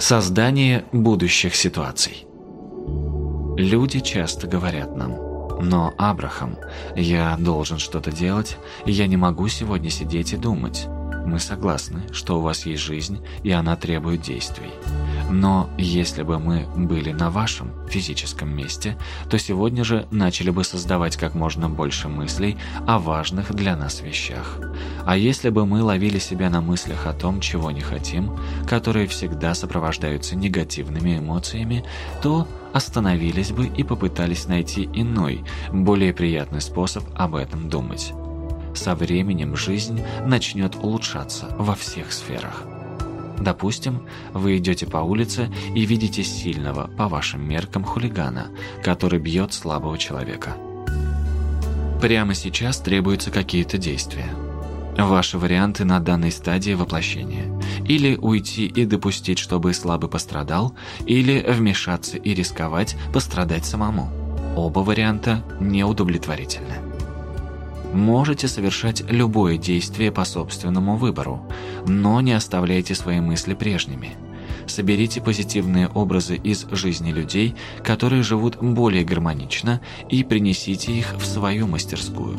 Создание будущих ситуаций. Люди часто говорят нам, «Но, Абрахам, я должен что-то делать, и я не могу сегодня сидеть и думать. Мы согласны, что у вас есть жизнь, и она требует действий. Но если бы мы были на вашем физическом месте, то сегодня же начали бы создавать как можно больше мыслей о важных для нас вещах. А если бы мы ловили себя на мыслях о том, чего не хотим, которые всегда сопровождаются негативными эмоциями, то остановились бы и попытались найти иной, более приятный способ об этом думать. Со временем жизнь начнет улучшаться во всех сферах. Допустим, вы идете по улице и видите сильного, по вашим меркам, хулигана, который бьет слабого человека. Прямо сейчас требуются какие-то действия. Ваши варианты на данной стадии воплощения. Или уйти и допустить, чтобы слабый пострадал, или вмешаться и рисковать пострадать самому. Оба варианта неудовлетворительны. Можете совершать любое действие по собственному выбору, но не оставляйте свои мысли прежними. Соберите позитивные образы из жизни людей, которые живут более гармонично, и принесите их в свою мастерскую.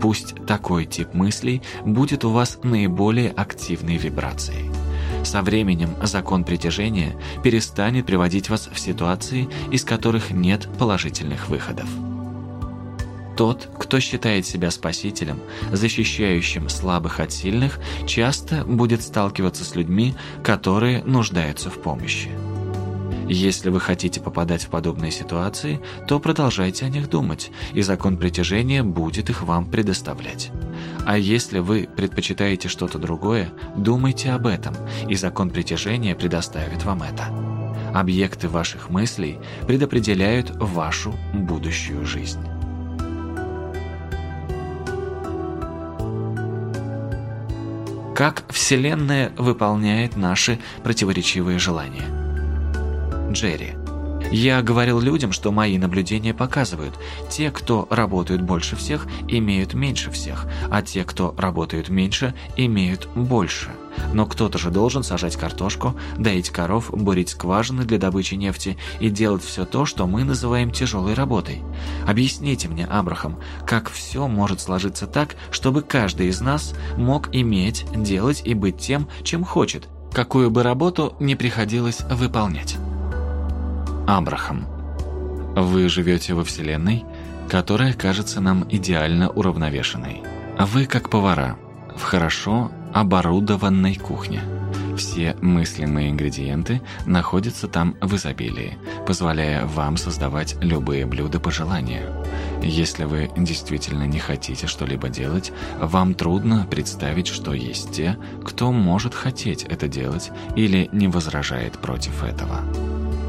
Пусть такой тип мыслей будет у вас наиболее активной вибрацией. Со временем закон притяжения перестанет приводить вас в ситуации, из которых нет положительных выходов. Тот, кто считает себя спасителем, защищающим слабых от сильных, часто будет сталкиваться с людьми, которые нуждаются в помощи. Если вы хотите попадать в подобные ситуации, то продолжайте о них думать, и закон притяжения будет их вам предоставлять. А если вы предпочитаете что-то другое, думайте об этом, и закон притяжения предоставит вам это. Объекты ваших мыслей предопределяют вашу будущую жизнь. Как Вселенная выполняет наши противоречивые желания. Джерри. Я говорил людям, что мои наблюдения показывают, те, кто работают больше всех, имеют меньше всех, а те, кто работают меньше, имеют больше. Но кто-то же должен сажать картошку, доить коров, бурить скважины для добычи нефти и делать все то, что мы называем тяжелой работой. Объясните мне, Абрахам, как все может сложиться так, чтобы каждый из нас мог иметь, делать и быть тем, чем хочет, какую бы работу не приходилось выполнять. Абрахам. Вы живете во Вселенной, которая кажется нам идеально уравновешенной. Вы как повара в хорошо оборудованной кухне. Все мыслимые ингредиенты находятся там в изобилии, позволяя вам создавать любые блюда по желанию. Если вы действительно не хотите что-либо делать, вам трудно представить, что есть те, кто может хотеть это делать или не возражает против этого.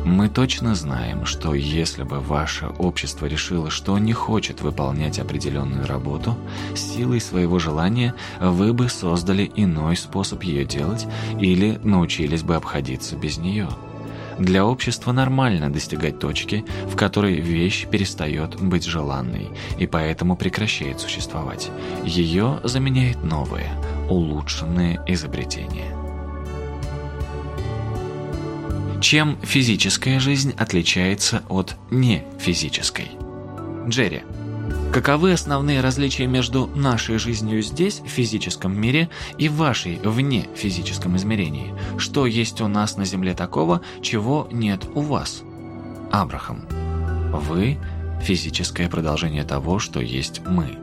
Мы точно знаем, что если бы ваше общество решило, что не хочет выполнять определенную работу, силой своего желания вы бы создали иной способ ее делать или научились бы обходиться без нее. Для общества нормально достигать точки, в которой вещь перестает быть желанной и поэтому прекращает существовать. Ее заменяет новое, улучшенное изобретение. Чем физическая жизнь отличается от нефизической? Джерри. Каковы основные различия между нашей жизнью здесь, в физическом мире, и вашей вне физическом измерении? Что есть у нас на Земле такого, чего нет у вас? Абрахам. Вы – физическое продолжение того, что есть мы.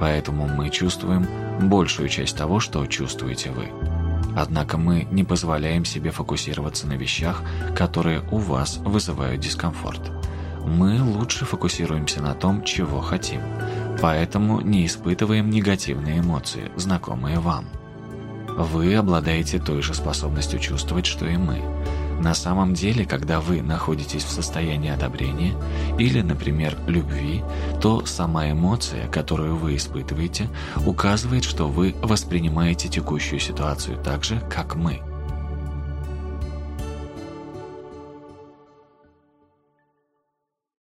Поэтому мы чувствуем большую часть того, что чувствуете вы. Однако мы не позволяем себе фокусироваться на вещах, которые у вас вызывают дискомфорт. Мы лучше фокусируемся на том, чего хотим, поэтому не испытываем негативные эмоции, знакомые вам. Вы обладаете той же способностью чувствовать, что и мы. На самом деле, когда вы находитесь в состоянии одобрения или, например, любви, то сама эмоция, которую вы испытываете, указывает, что вы воспринимаете текущую ситуацию так же, как мы –